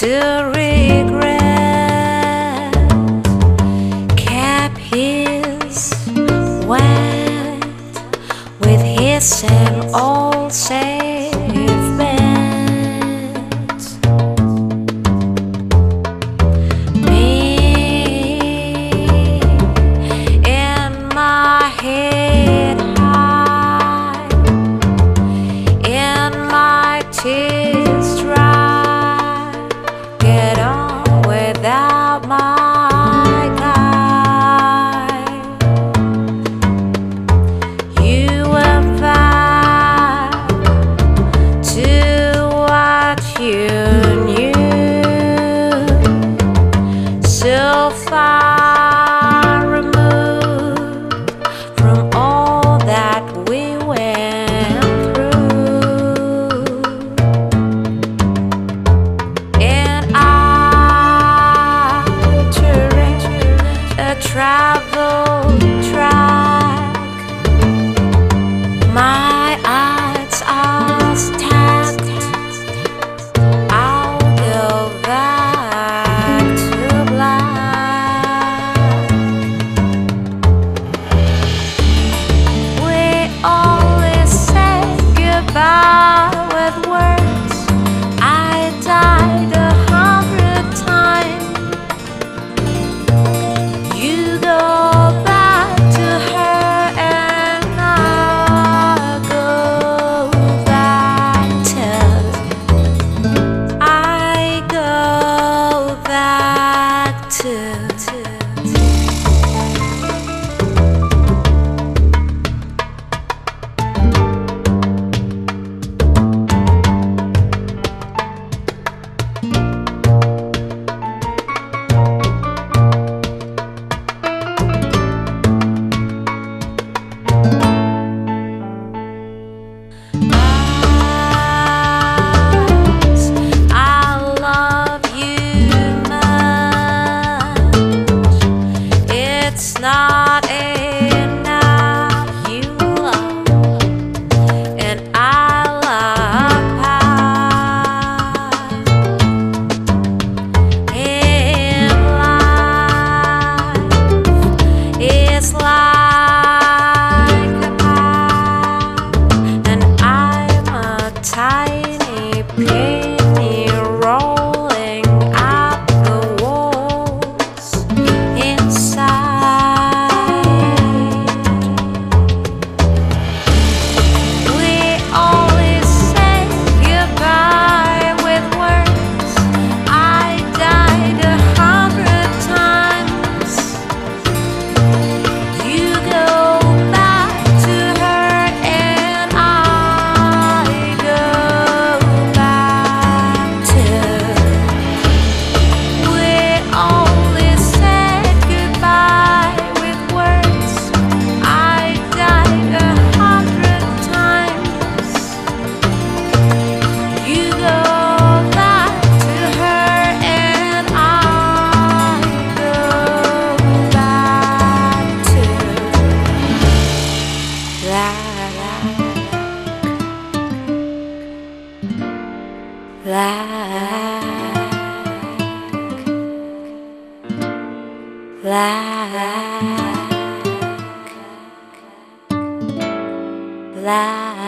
to regret. Cap his wet with his same old say to black, black.